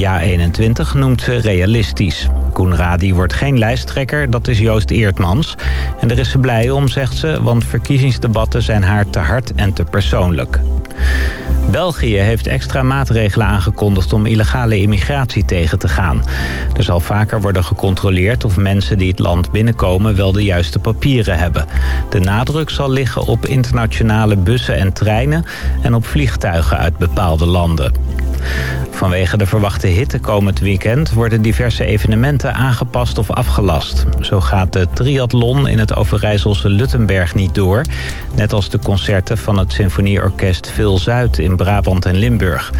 Ja21 noemt ze realistisch. Koen Radi wordt geen lijsttrekker, dat is Joost Eertmans. En daar is ze blij om, zegt ze, want verkiezingsdebatten zijn haar te hard en te persoonlijk. België heeft extra maatregelen aangekondigd om illegale immigratie tegen te gaan. Er zal vaker worden gecontroleerd of mensen die het land binnenkomen wel de juiste papieren hebben. De nadruk zal liggen op internationale bussen en treinen en op vliegtuigen uit bepaalde landen. Vanwege de verwachte hitte komend weekend worden diverse evenementen aangepast of afgelast. Zo gaat de triathlon in het Overijsselse Luttenberg niet door. Net als de concerten van het Symfonieorkest Veel Zuid in Brabant en Limburg.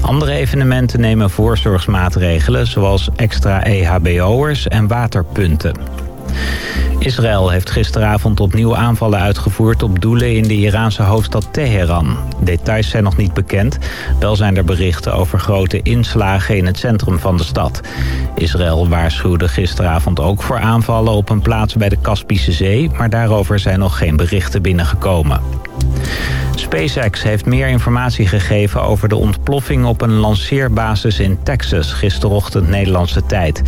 Andere evenementen nemen voorzorgsmaatregelen zoals extra EHBO'ers en waterpunten. Israël heeft gisteravond opnieuw aanvallen uitgevoerd op doelen in de Iraanse hoofdstad Teheran. Details zijn nog niet bekend. Wel zijn er berichten over grote inslagen in het centrum van de stad. Israël waarschuwde gisteravond ook voor aanvallen op een plaats bij de Kaspische Zee... maar daarover zijn nog geen berichten binnengekomen. SpaceX heeft meer informatie gegeven over de ontploffing op een lanceerbasis in Texas gisterochtend Nederlandse tijd.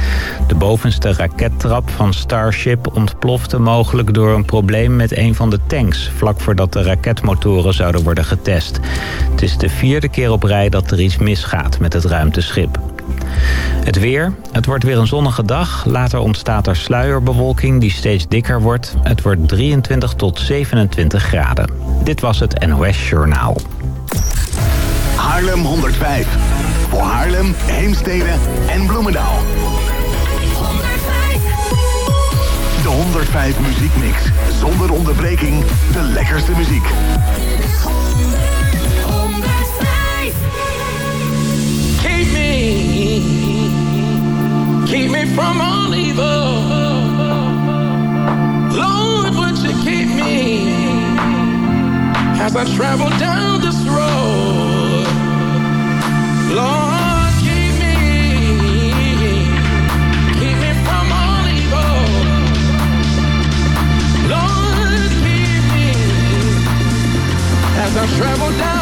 De bovenste rakettrap van Starship ontplofte mogelijk door een probleem met een van de tanks, vlak voordat de raketmotoren zouden worden getest. Het is de vierde keer op rij dat er iets misgaat met het ruimteschip. Het weer. Het wordt weer een zonnige dag. Later ontstaat er sluierbewolking die steeds dikker wordt. Het wordt 23 tot 27 graden. Dit was het NOS Journaal. Haarlem 105. Voor Haarlem, Heemstede en Bloemendaal. De 105 Muziekmix. Zonder onderbreking de lekkerste muziek. Keep me, keep me from all evil. Lord, would you keep me as I travel down this road? I travel down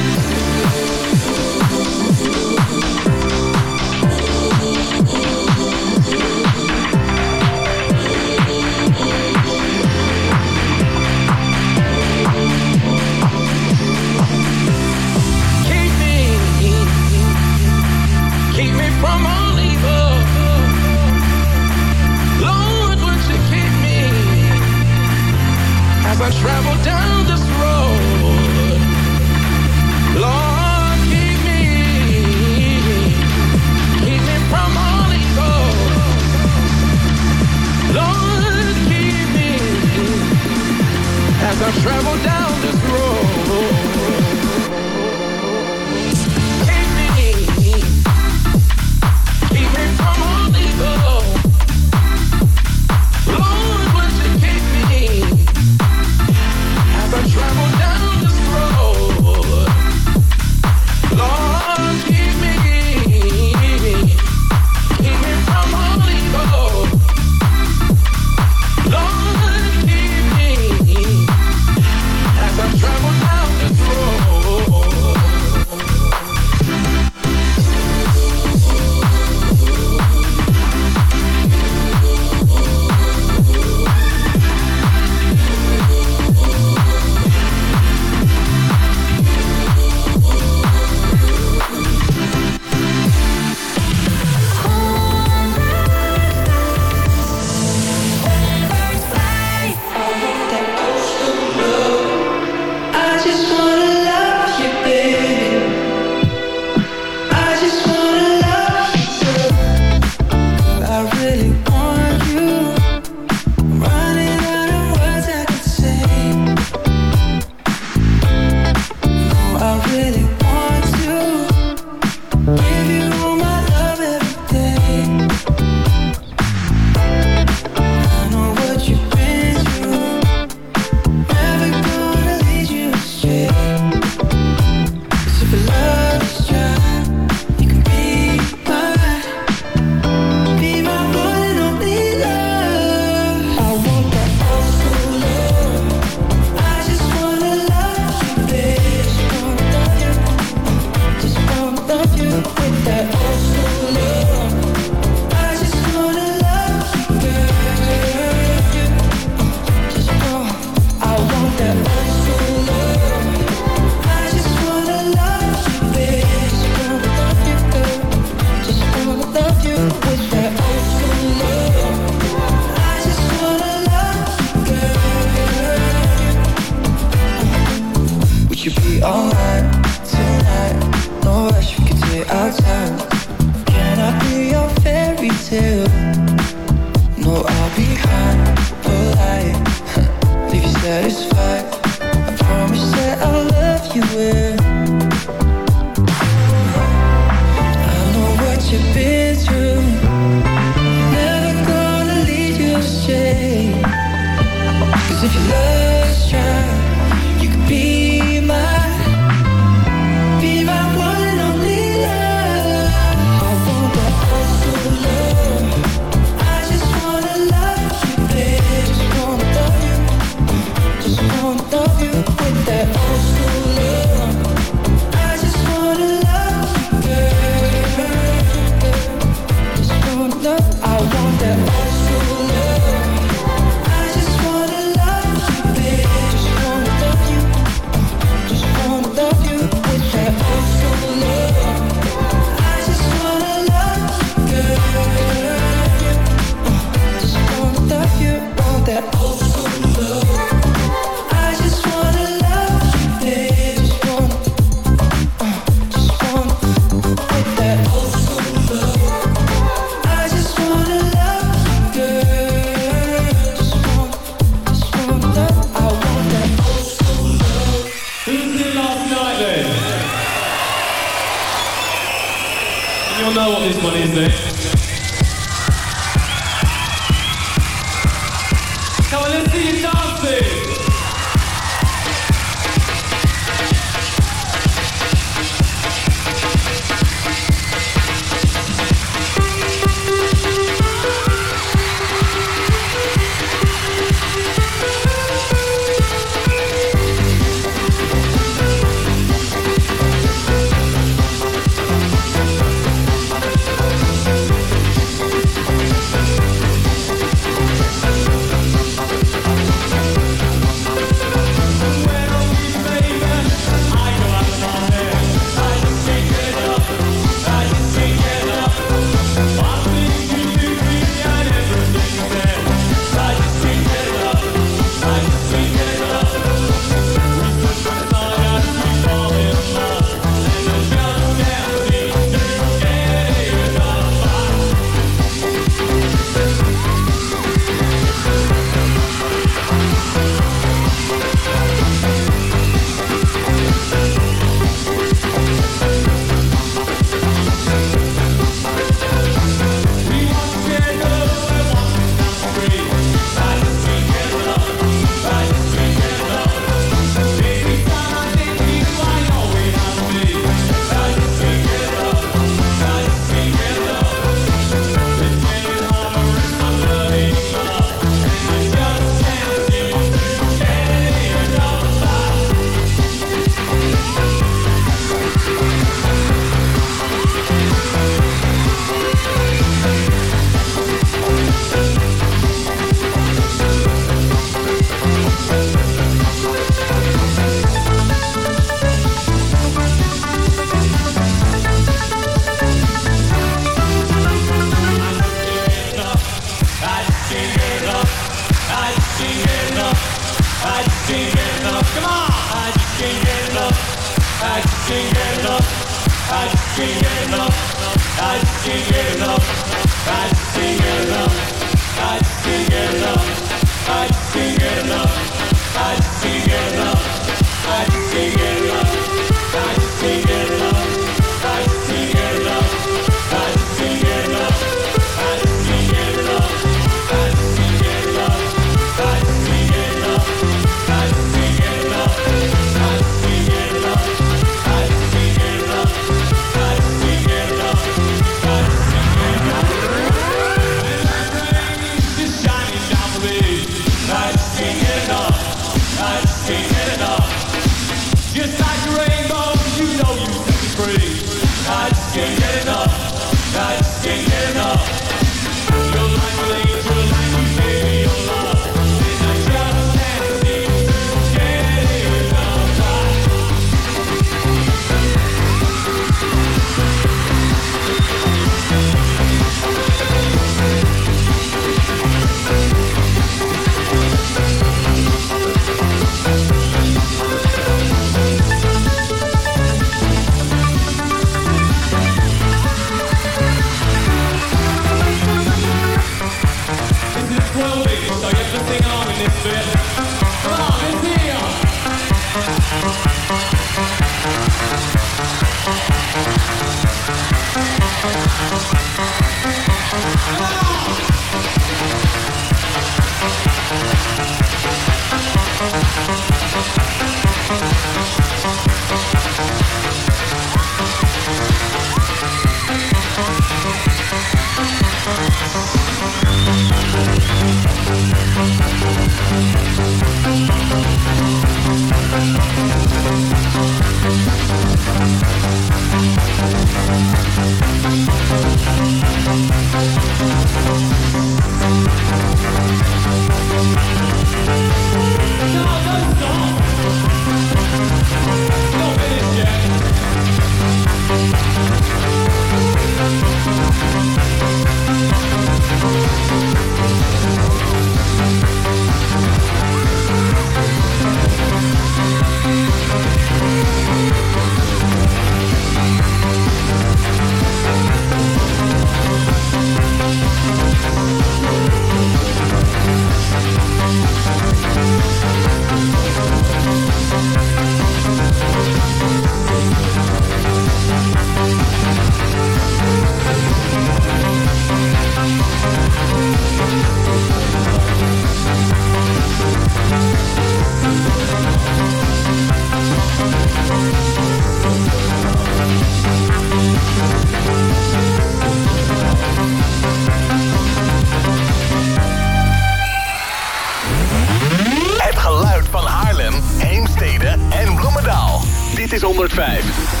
105.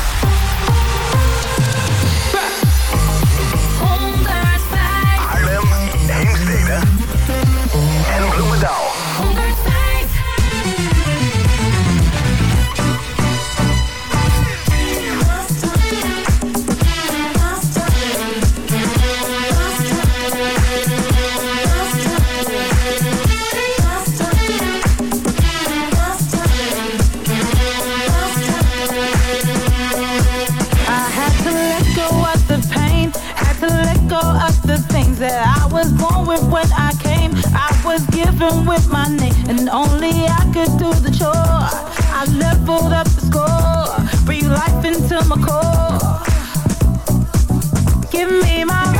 even with my name And only I could do the chore. I leveled up the score Breathe life into my core. Give me my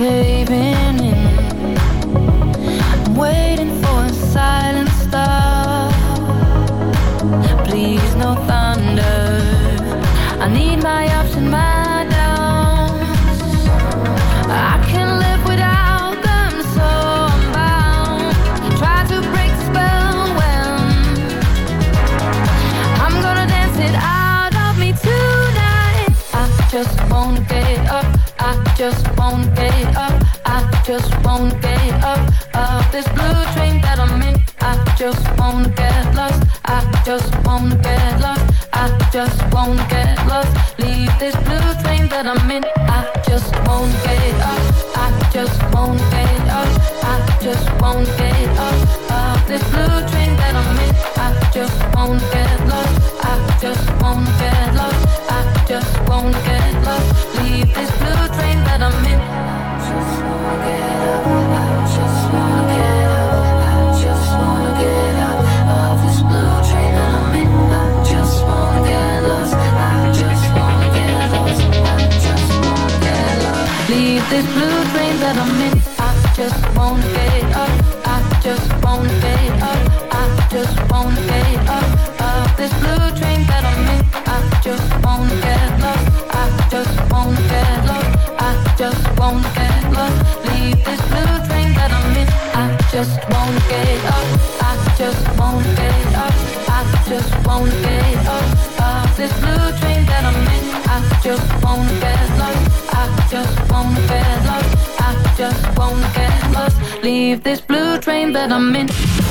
caving in. I'm waiting for a silent star. Please, no thunder. I need my ups and my downs. I can live without them, so I'm bound. Try to break the spell when I'm gonna dance it out of me tonight. I just wanna get up. I just this blue train that I'm in. I just wanna get lost. I just wanna get lost. I just wanna get lost. Leave this blue train that I'm in. I just wanna get up. I just wanna get up. I just wanna get up. Of this blue train that I'm in. I just wanna get lost. I just wanna get lost. I just wanna get lost. Leave this blue This blue dreams that I'm in, I just won't get up. I just won't get up. I just won't get up. Uh, of this blue dream that I'm in, I just won't get lost. I just won't get lost. I just won't get lost. Leave this blue dream that I'm in. I just won't get up. I just won't get up. I just won't get up. Of this blue dream. just won't get lost Leave this blue train that I'm in.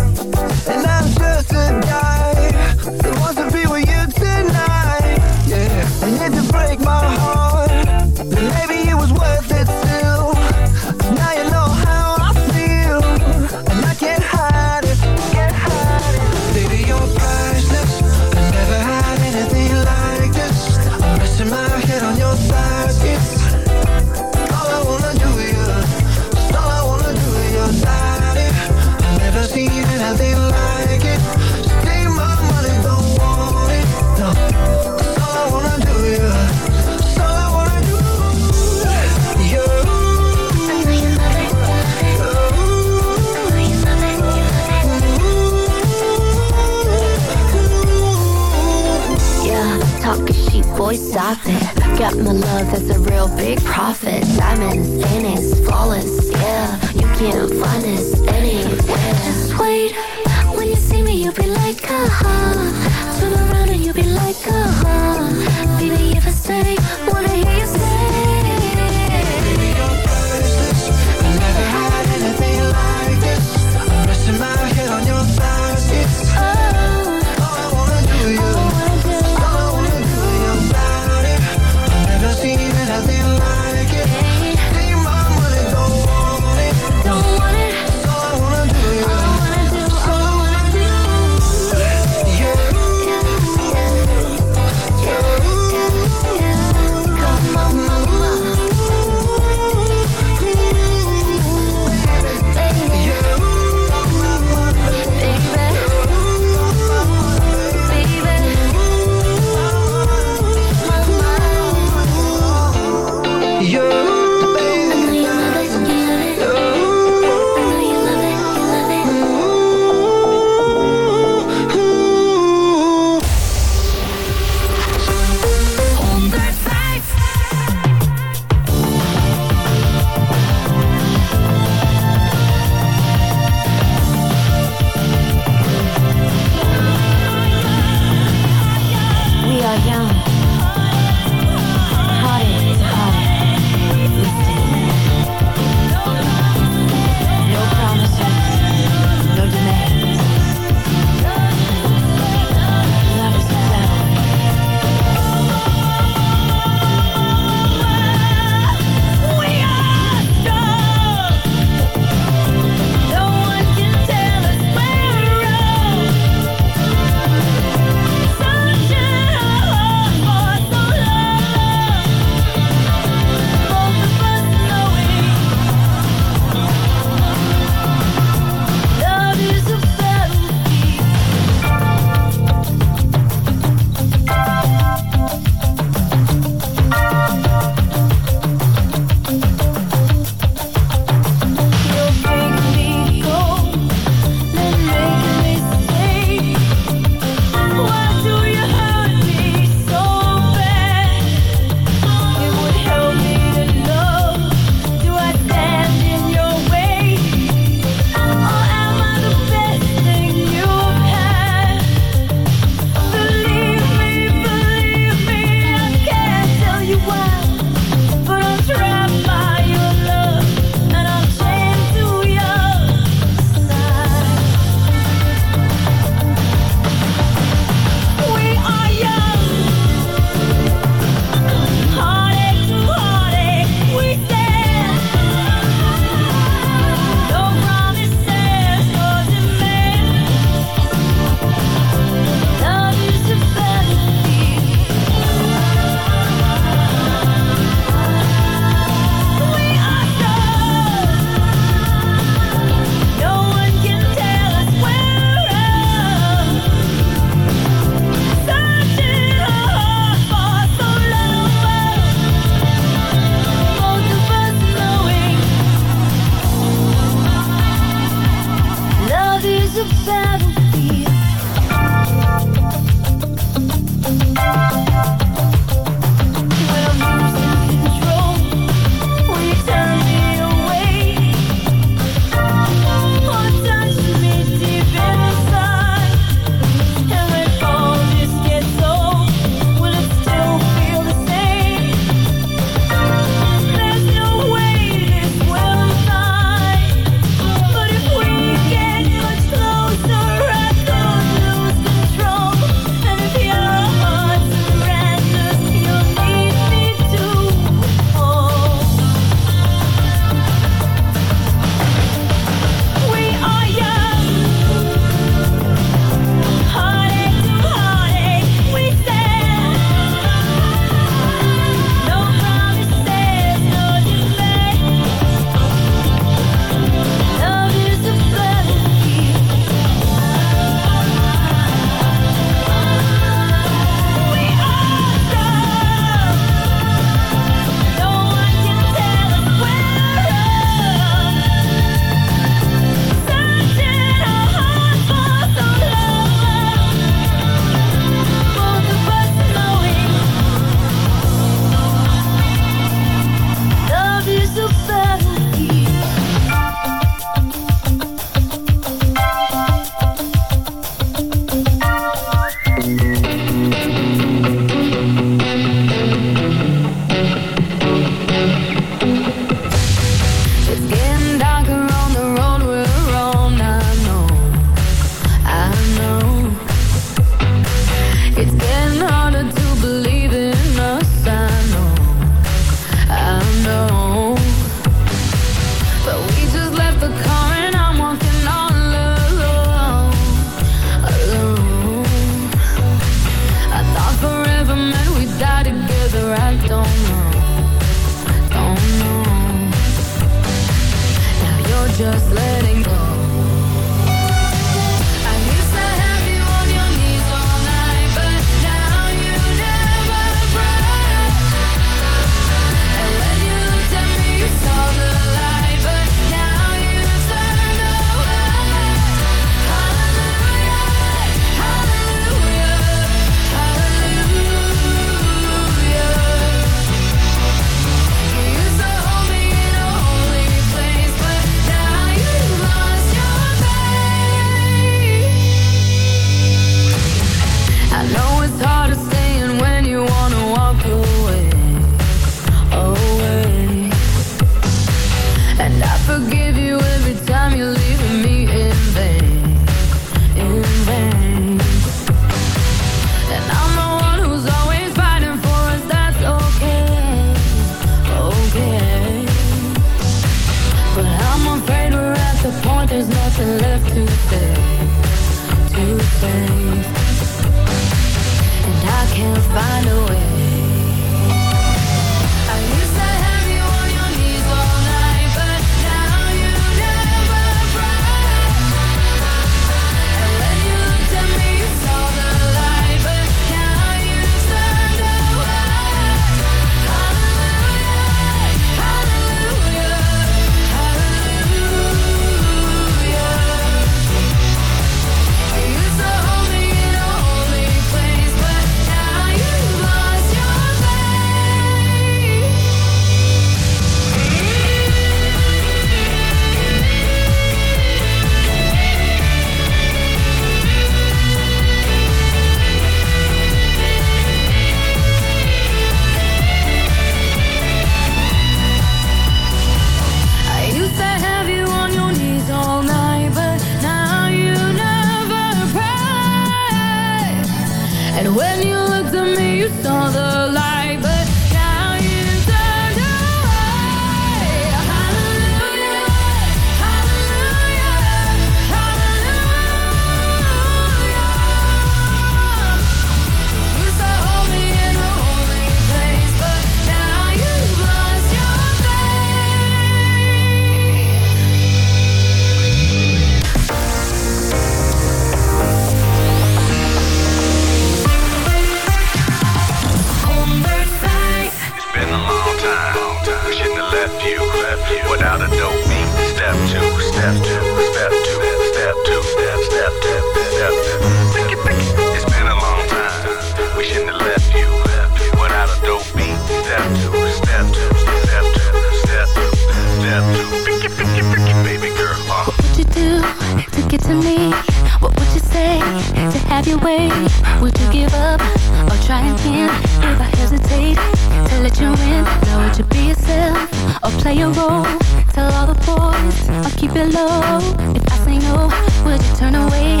thinking if I hesitate to let you in? Know it to be yourself or play a role. Tell all the boys I'll keep it low. If I say no, would you turn away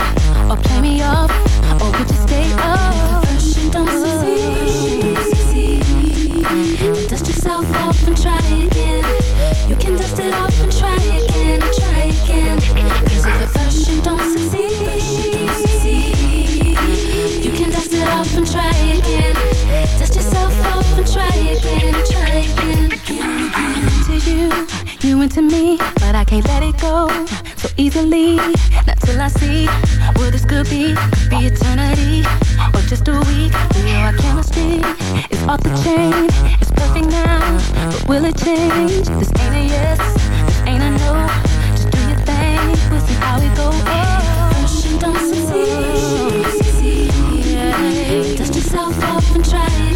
or play me off or would you stay up? Rush and don't succeed. Dust yourself off and try again. You can dust it off and try again. you into me, but I can't let it go so easily. Not till I see what this could be—be eternity or just a week. You our chemistry is off to change. It's perfect now, but will it change? This ain't a yes, this ain't a no. Just do your thing, we'll see how. Oh, don't succeed. Dust yourself off and try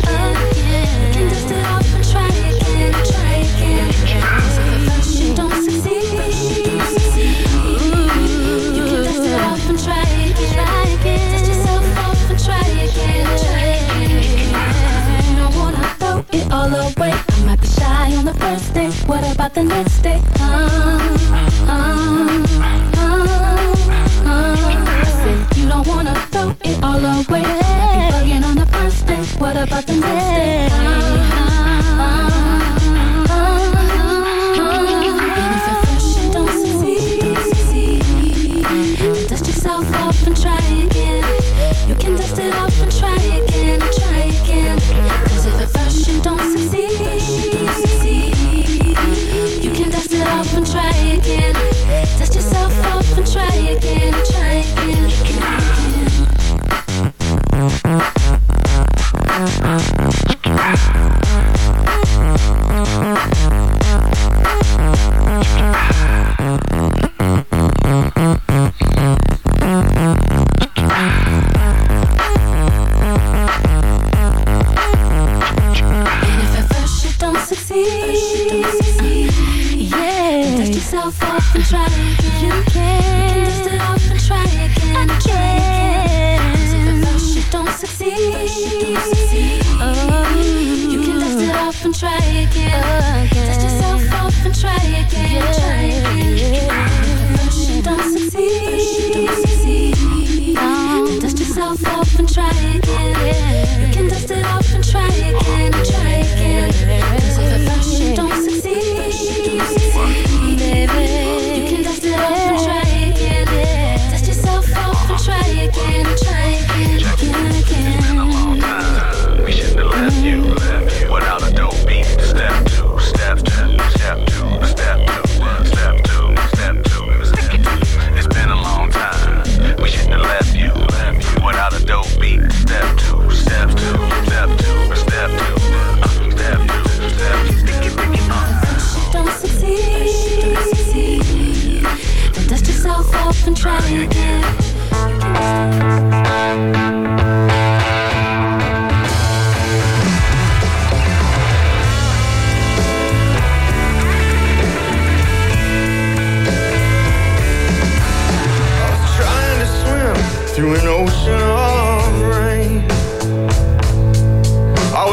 on the first day? What about the next day? Uh, uh, you don't wanna throw it all away. Bugging on the first day. What about the next day?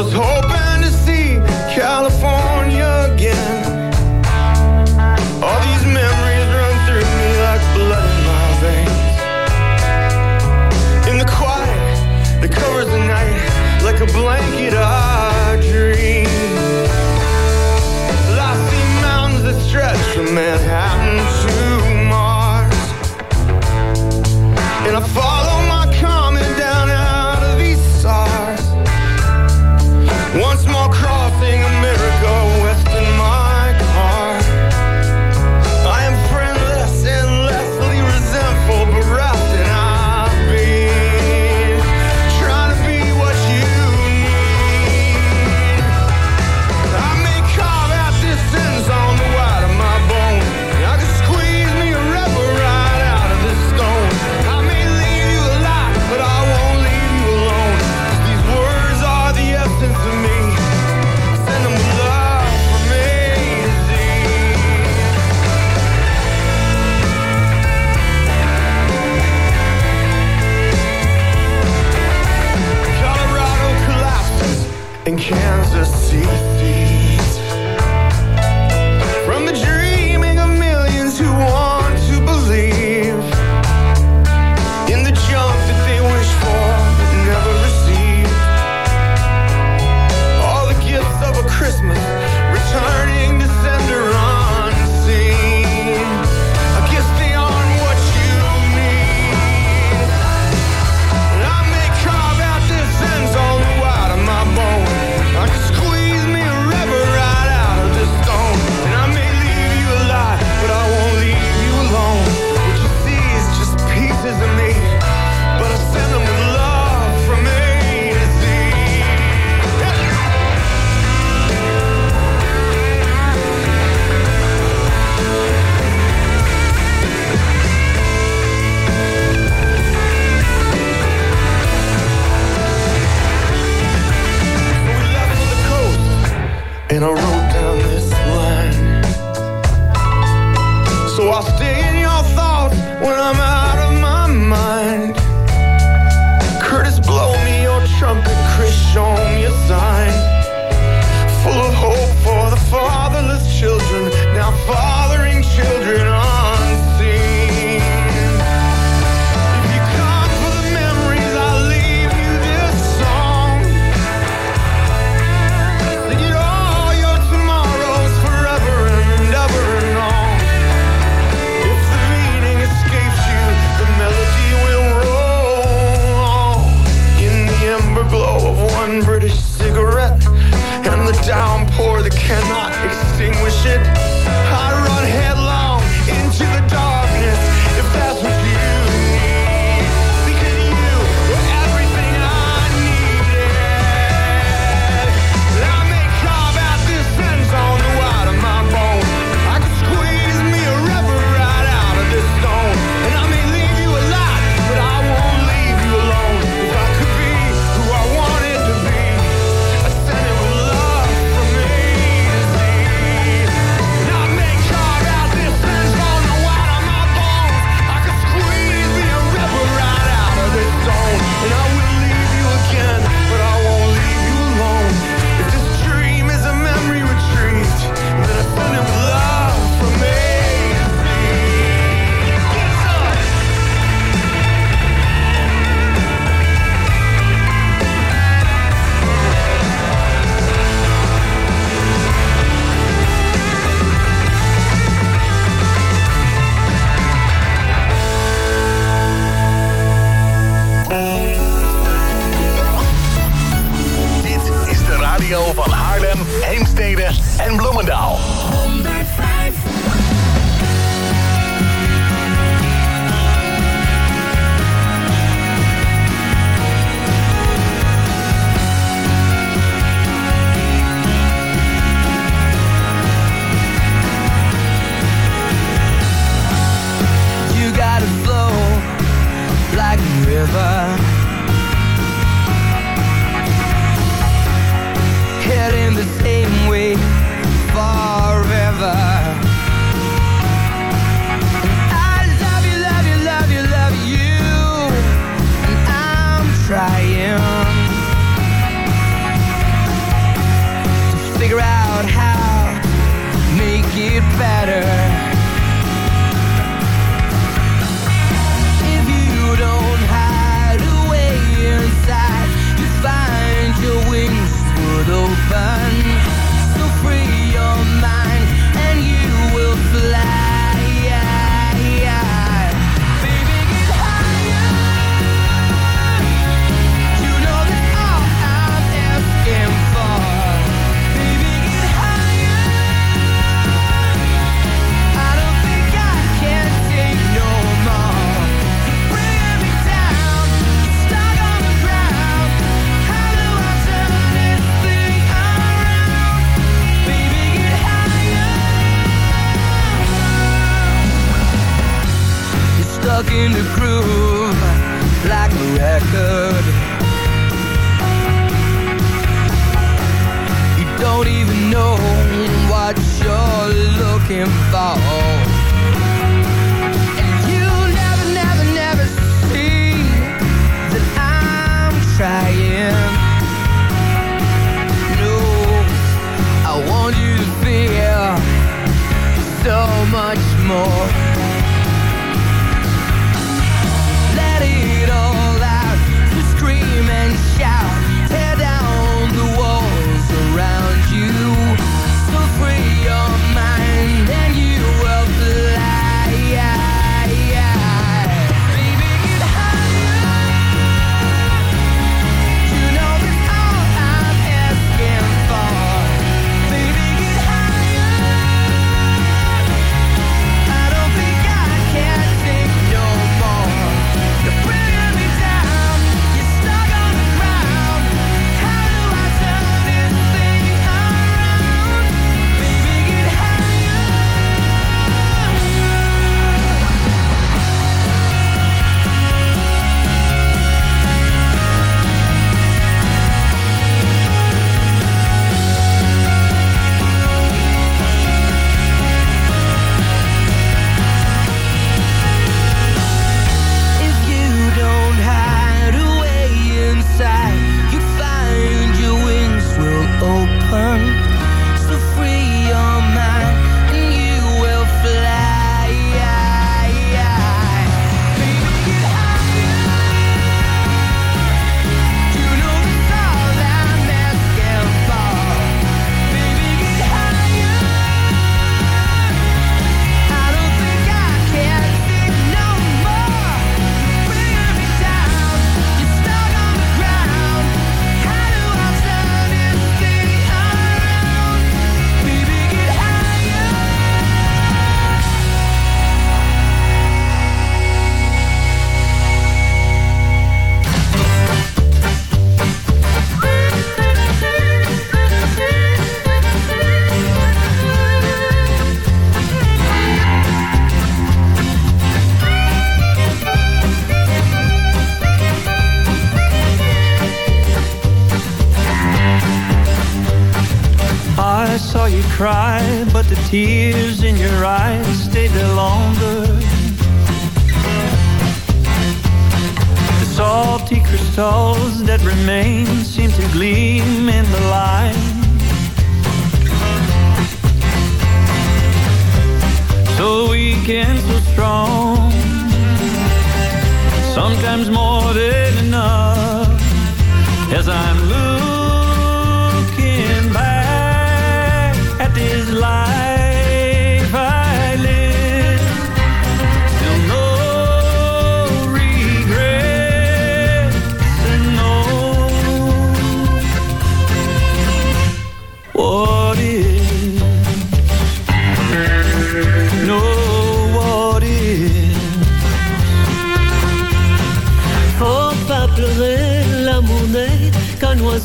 was hoes.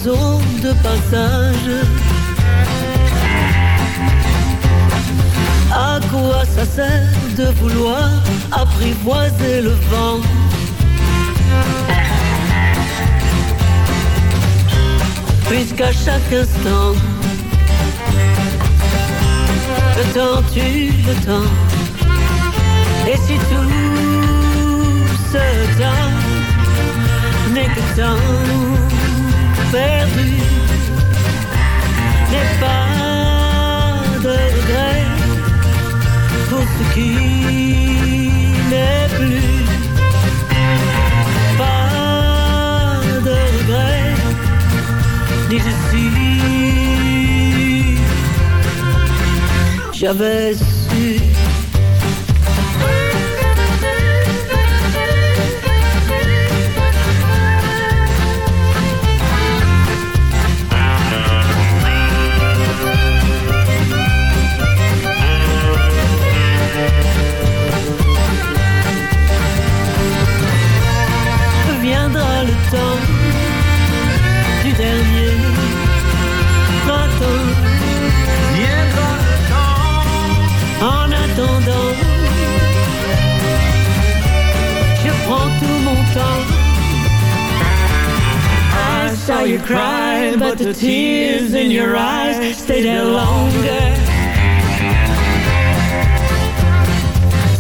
De passage. À quoi ça sert de vouloir apprivoiser le vent? Puisqu'à chaque instant, le temps tue le temps. Et si tout ce temps n'est que temps perdu, n'est pas de regret pour ce qui n'est plus. Pas de regret, ni de si j'avais su. Cry, but the tears in your eyes stay there longer.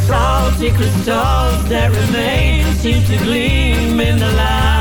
Salty crystals that remain seem to gleam in the light.